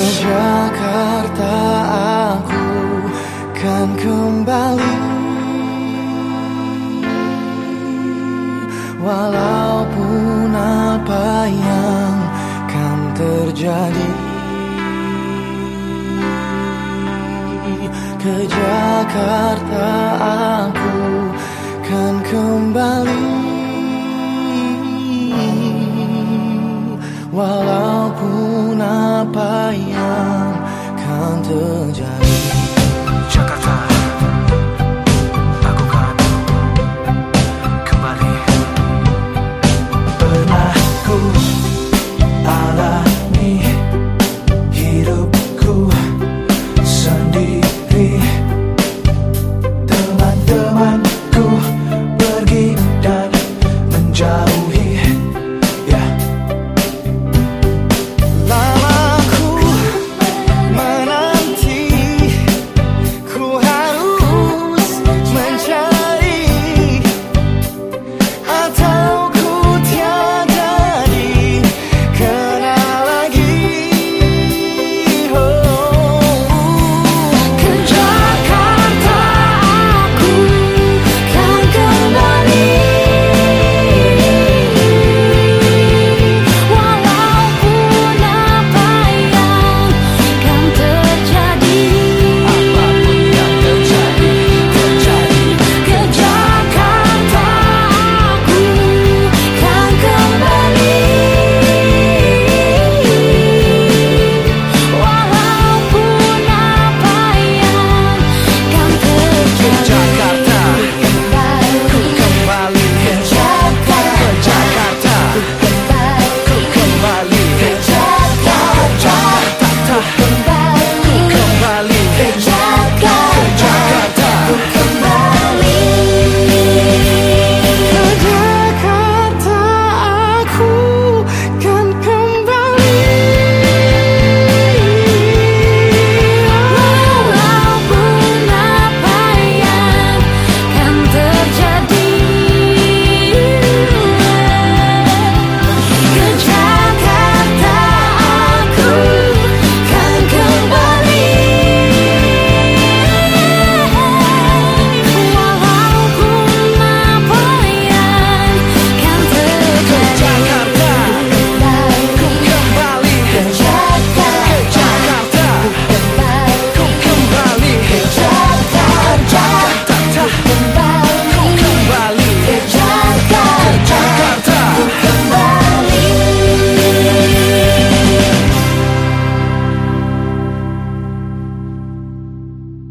Ke Jakarta aku kan kembali. Walaupun apa yang kan terjadi Ke Jakarta aku 的家。